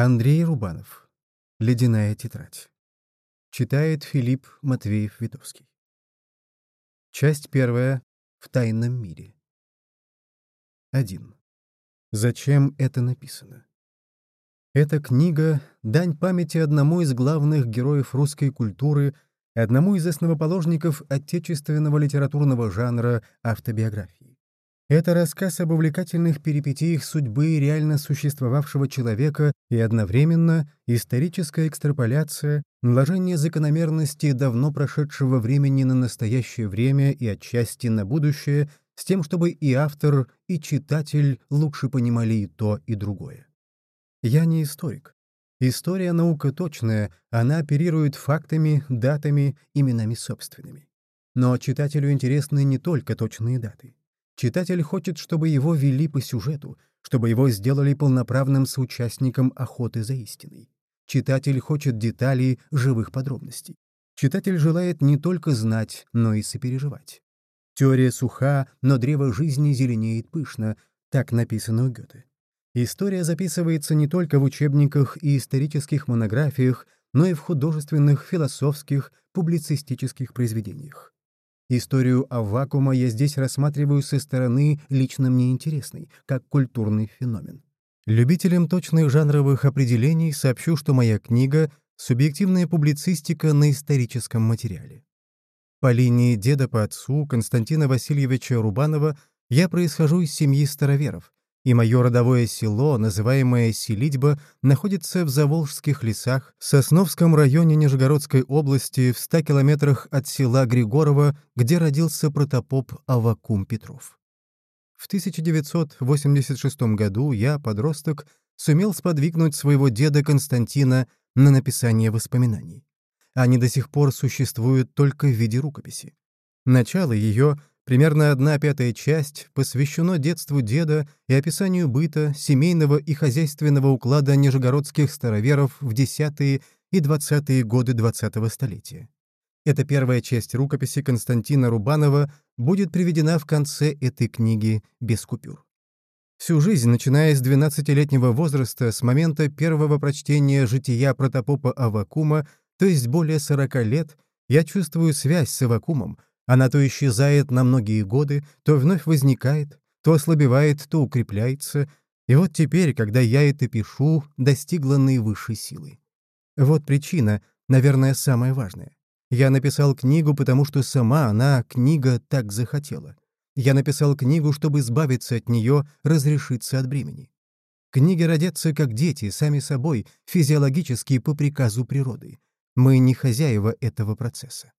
Андрей Рубанов. «Ледяная тетрадь». Читает Филипп Матвеев-Витовский. Часть первая. В тайном мире. 1. Зачем это написано? Эта книга — дань памяти одному из главных героев русской культуры, одному из основоположников отечественного литературного жанра автобиографии. Это рассказ об увлекательных перипетиях судьбы реально существовавшего человека и одновременно историческая экстраполяция, наложение закономерности давно прошедшего времени на настоящее время и отчасти на будущее, с тем, чтобы и автор, и читатель лучше понимали и то, и другое. Я не историк. История — наука точная, она оперирует фактами, датами, именами собственными. Но читателю интересны не только точные даты. Читатель хочет, чтобы его вели по сюжету, чтобы его сделали полноправным соучастником охоты за истиной. Читатель хочет деталей, живых подробностей. Читатель желает не только знать, но и сопереживать. Теория суха, но древо жизни зеленеет пышно, так написано у Гёте. История записывается не только в учебниках и исторических монографиях, но и в художественных, философских, публицистических произведениях. Историю Аввакума я здесь рассматриваю со стороны лично мне интересной, как культурный феномен. Любителям точных жанровых определений сообщу, что моя книга — субъективная публицистика на историческом материале. По линии деда по отцу Константина Васильевича Рубанова я происхожу из семьи староверов, и мое родовое село, называемое Селитьба, находится в Заволжских лесах, в Сосновском районе Нижегородской области, в 100 километрах от села Григорова, где родился протопоп Авакум Петров. В 1986 году я, подросток, сумел сподвигнуть своего деда Константина на написание воспоминаний. Они до сих пор существуют только в виде рукописи. Начало ее Примерно одна пятая часть посвящена детству деда и описанию быта, семейного и хозяйственного уклада нижегородских староверов в десятые и двадцатые годы двадцатого столетия. Эта первая часть рукописи Константина Рубанова будет приведена в конце этой книги без купюр. Всю жизнь, начиная с 12-летнего возраста, с момента первого прочтения «Жития протопопа Авакума», то есть более 40 лет, я чувствую связь с Авакумом, она то исчезает на многие годы, то вновь возникает, то ослабевает, то укрепляется, и вот теперь, когда я это пишу, достигла наивысшей силы. Вот причина, наверное, самая важная. Я написал книгу, потому что сама она, книга, так захотела. Я написал книгу, чтобы избавиться от нее, разрешиться от бремени. Книги родятся как дети, сами собой, физиологически по приказу природы. Мы не хозяева этого процесса.